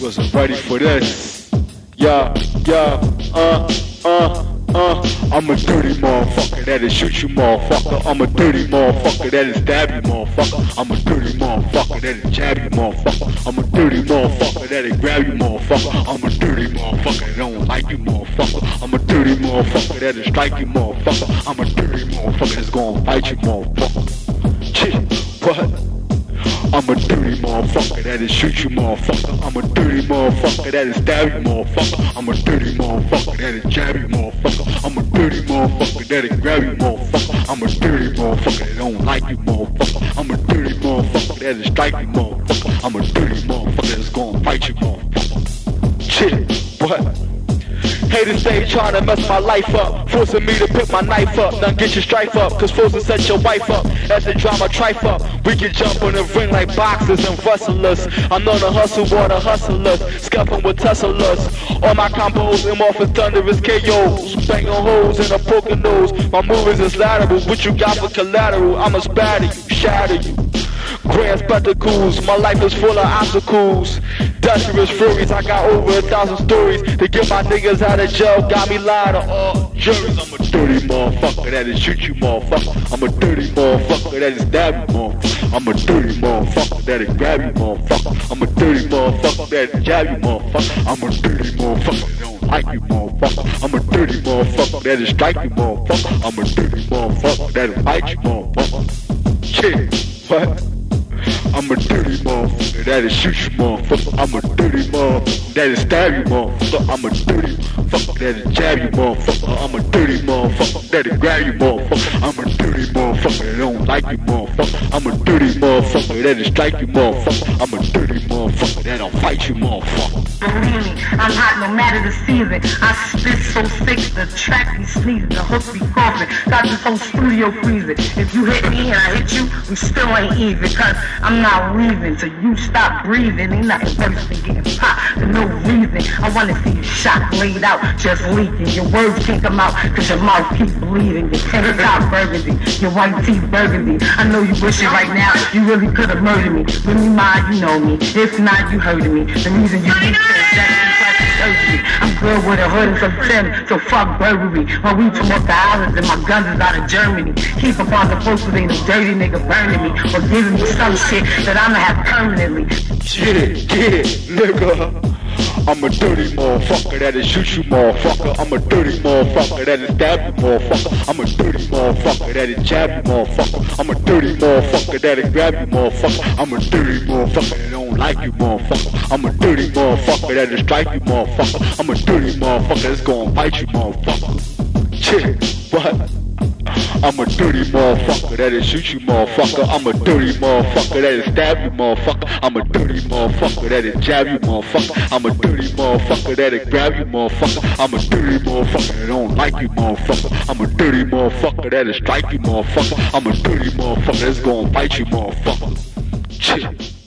wasn't ready for this. Yeah, yeah, uh, uh, uh. I'm a dirty motherfucker that'll shoot you, motherfucker. I'm a dirty motherfucker that'll stab you, motherfucker. I'm a dirty motherfucker that'll jab you, motherfucker. I'm a dirty motherfucker that'll grab you, motherfucker. I'm a dirty motherfucker that don't like you, motherfucker. I'm a dirty motherfucker that'll strike you, motherfucker. I'm a dirty motherfucker that's gonna fight you, motherfucker. Shit, what? That'll shoot you, motherfucker. I'm a dirty motherfucker that'll stab you, motherfucker. I'm a dirty motherfucker that'll jab you, motherfucker. I'm a dirty motherfucker that'll grab you, motherfucker. I'm a dirty motherfucker that don't like you, motherfucker. I'm a dirty motherfucker that'll strike you, motherfucker. I'm a dirty motherfucker that's gonna fight you, motherfucker. Shit, what? Haters stay trying to mess my life up, forcing me to pick my knife up. Now get your strife up, cause will set your wife up. As the drama trife up, we can jump in the ring like boxers and wrestlers. I'm known to hustle for the hustlers, scuffing with tusslers. All my combos and morphin' thunderous KOs, banging holes in a broken nose. My movies is lateral, what you got for collateral? I'ma spatter you, shatter you. Grand spectacles, my life is full of obstacles. Dusturous furies, I got over a thousand stories to get my niggas out of jail. Got me lying to all juries. I'm a dirty motherfucker that'll shoot you, motherfucker. I'm a dirty motherfucker that'll stab you, motherfucker. I'm a dirty motherfucker that'll grab you, motherfucker. I'm a dirty motherfucker that'll jab you, motherfucker. I'm a dirty motherfucker that don't like you, motherfucker. I'm a dirty motherfucker that'll strike you, motherfucker. I'm a dirty motherfucker that'll fight you, motherfucker. Shit, what? I'm a dirty motherfucker that'll shoot you, motherfucker. I'm a dirty motherfucker that'll stab you, motherfucker. I'm a dirty motherfucker that'll jab you, motherfucker. I'm a dirty motherfucker that'll grab you, motherfucker. You, motherfucker. I'm a dirty motherfucker that'll strike you, motherfucker. I'm a dirty motherfucker that'll fight you, motherfucker. Believe me, I'm hot no matter the season. I spit so sick, the track be sneezing, the hook be coughing. Got this whole studio freezing. If you hit me and I hit you, we still ain't even. Cause I'm not leaving till you stop breathing. Ain't nothing worse than getting popped for no reason. I wanna see you shot, laid out, just leaking. Your words can't come out cause your mouth keep bleeding. Your tank top burgundy, your white teeth burgundy. I know you wish it right now, you really could have murdered me. When you mind, you know me. If not, you heard me. The reason you think surgery. I'm good with a hood and some tin, so fuck burglary. My weed from off the islands and my guns is out of Germany. Keep up on the posters, ain't a dirty nigga burning me or giving me some shit that I'ma have permanently. Get it, get it, nigga. I'm a dirty motherfucker that'll shoot you, motherfucker. I'm a dirty motherfucker that'll stab you, motherfucker. I'm a dirty motherfucker that'll jab you, motherfucker. I'm a dirty motherfucker that'll grab you, motherfucker. I'm a dirty motherfucker that don't like you, motherfucker. I'm a dirty motherfucker that'll strike you, motherfucker. I'm a dirty motherfucker that's gonna bite you, motherfucker. Shit, what? I'm a dirty motherfucker that'll shoot you, motherfucker. I'm a dirty motherfucker that'll stab you, motherfucker. I'm a dirty motherfucker that'll jab you, motherfucker. I'm a dirty motherfucker that'll grab you, motherfucker. I'm a dirty motherfucker that don't like you, motherfucker. I'm a dirty motherfucker that'll strike you, motherfucker. I'm a dirty motherfucker that's gonna fight you, motherfucker. Shit.